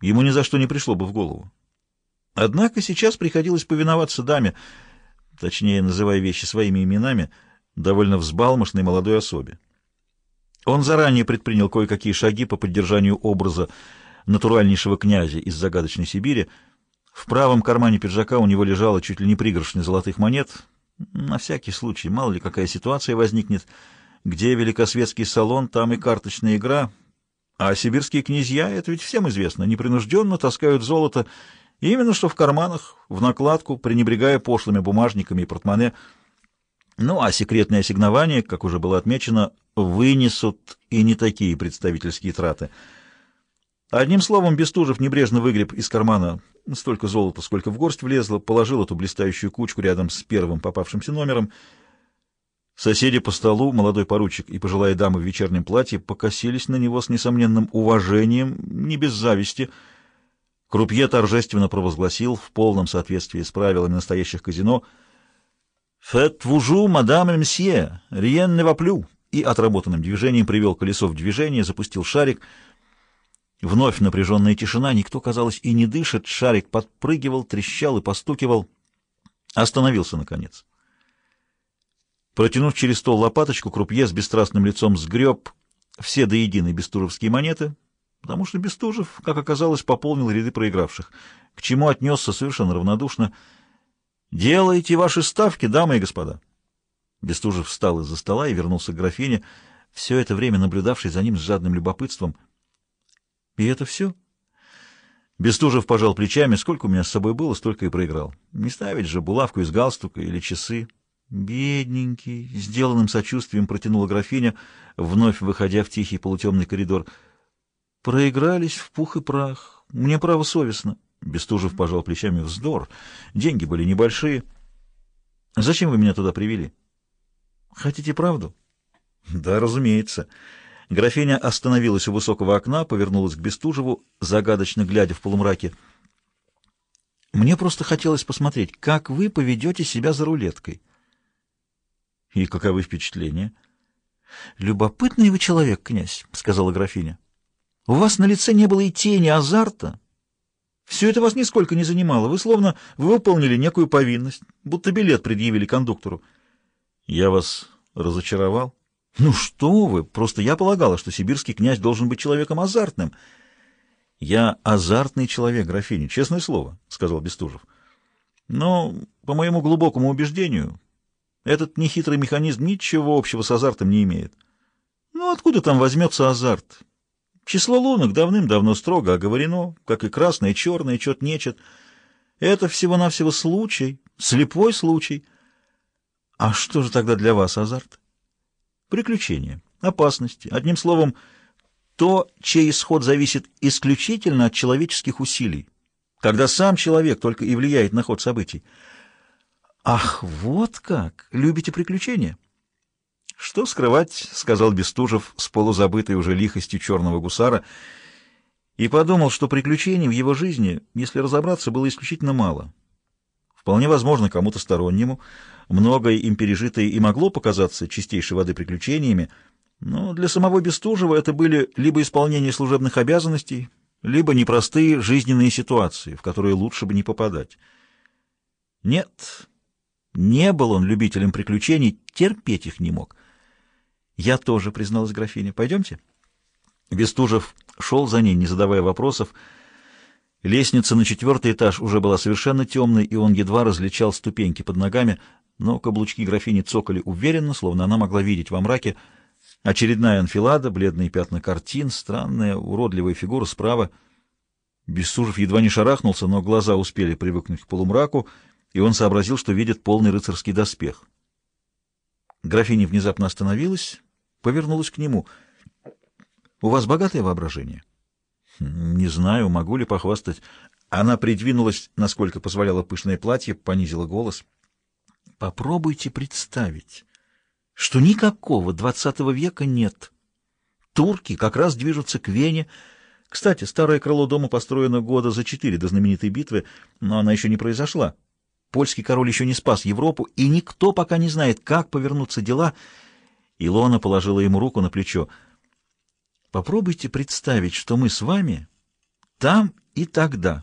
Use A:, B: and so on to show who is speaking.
A: ему ни за что не пришло бы в голову. Однако сейчас приходилось повиноваться даме, точнее, называя вещи своими именами, довольно взбалмошной молодой особе. Он заранее предпринял кое-какие шаги по поддержанию образа натуральнейшего князя из загадочной Сибири. В правом кармане пиджака у него лежало чуть ли не пригоршня золотых монет. На всякий случай, мало ли какая ситуация возникнет. Где великосветский салон, там и карточная игра. А сибирские князья, это ведь всем известно, непринужденно таскают золото именно что в карманах, в накладку, пренебрегая пошлыми бумажниками и портмоне. Ну, а секретные ассигнования, как уже было отмечено, вынесут и не такие представительские траты. Одним словом, Бестужев небрежно выгреб из кармана столько золота, сколько в горсть влезло, положил эту блистающую кучку рядом с первым попавшимся номером. Соседи по столу, молодой поручик и пожилая дама в вечернем платье, покосились на него с несомненным уважением, не без зависти. Крупье торжественно провозгласил в полном соответствии с правилами настоящих казино «Фет вужу, мадам и мсье, риен не воплю» и отработанным движением привел колесо в движение, запустил шарик. Вновь напряженная тишина, никто, казалось, и не дышит, шарик подпрыгивал, трещал и постукивал. Остановился, наконец. Протянув через стол лопаточку, крупье с бесстрастным лицом сгреб все до единой бестужевские монеты, потому что Бестужев, как оказалось, пополнил ряды проигравших, к чему отнесся совершенно равнодушно. «Делайте ваши ставки, дамы и господа!» Бестужев встал из-за стола и вернулся к графине, все это время наблюдавший за ним с жадным любопытством. — И это все? Бестужев пожал плечами. Сколько у меня с собой было, столько и проиграл. Не ставить же булавку из галстука или часы. Бедненький, сделанным сочувствием протянула графиня, вновь выходя в тихий полутемный коридор. Проигрались в пух и прах. Мне право совестно. Бестужев пожал плечами. Вздор. Деньги были небольшие. Зачем вы меня туда привели? — Хотите правду? Да, разумеется. Графиня остановилась у высокого окна, повернулась к Бестужеву, загадочно глядя в полумраке. Мне просто хотелось посмотреть, как вы поведете себя за рулеткой. И каковы впечатления? Любопытный вы человек, князь, сказала графиня. У вас на лице не было и тени азарта. Все это вас нисколько не занимало. Вы словно выполнили некую повинность, будто билет предъявили кондуктору. Я вас разочаровал? Ну что вы, просто я полагала, что сибирский князь должен быть человеком азартным. Я азартный человек, графиня, честное слово, сказал Бестужев. Но, по моему глубокому убеждению, этот нехитрый механизм ничего общего с азартом не имеет. Ну, откуда там возьмется азарт? Число лунок давным-давно строго оговорено, как и красное, черное, чет-нечет. Это всего-навсего случай, слепой случай — а что же тогда для вас азарт? Приключения, опасности, одним словом, то, чей исход зависит исключительно от человеческих усилий, когда сам человек только и влияет на ход событий. Ах, вот как! Любите приключения? Что скрывать, сказал Бестужев с полузабытой уже лихостью черного гусара, и подумал, что приключений в его жизни, если разобраться, было исключительно мало. Вполне возможно, кому-то стороннему многое им пережитое и могло показаться чистейшей воды приключениями, но для самого Бестужева это были либо исполнение служебных обязанностей, либо непростые жизненные ситуации, в которые лучше бы не попадать. Нет, не был он любителем приключений, терпеть их не мог. Я тоже, призналась графиня. Пойдемте? Бестужев шел за ней, не задавая вопросов, Лестница на четвертый этаж уже была совершенно темной, и он едва различал ступеньки под ногами, но каблучки графини цокали уверенно, словно она могла видеть во мраке. Очередная анфилада, бледные пятна картин, странная, уродливая фигура справа. Бессужев едва не шарахнулся, но глаза успели привыкнуть к полумраку, и он сообразил, что видит полный рыцарский доспех. Графиня внезапно остановилась, повернулась к нему. — У вас богатое воображение? — не знаю, могу ли похвастать. Она придвинулась, насколько позволяло пышное платье, понизила голос. Попробуйте представить, что никакого двадцатого века нет. Турки как раз движутся к Вене. Кстати, старое крыло дома построено года за четыре до знаменитой битвы, но она еще не произошла. Польский король еще не спас Европу, и никто пока не знает, как повернутся дела. Илона положила ему руку на плечо — Попробуйте представить, что мы с вами там И тогда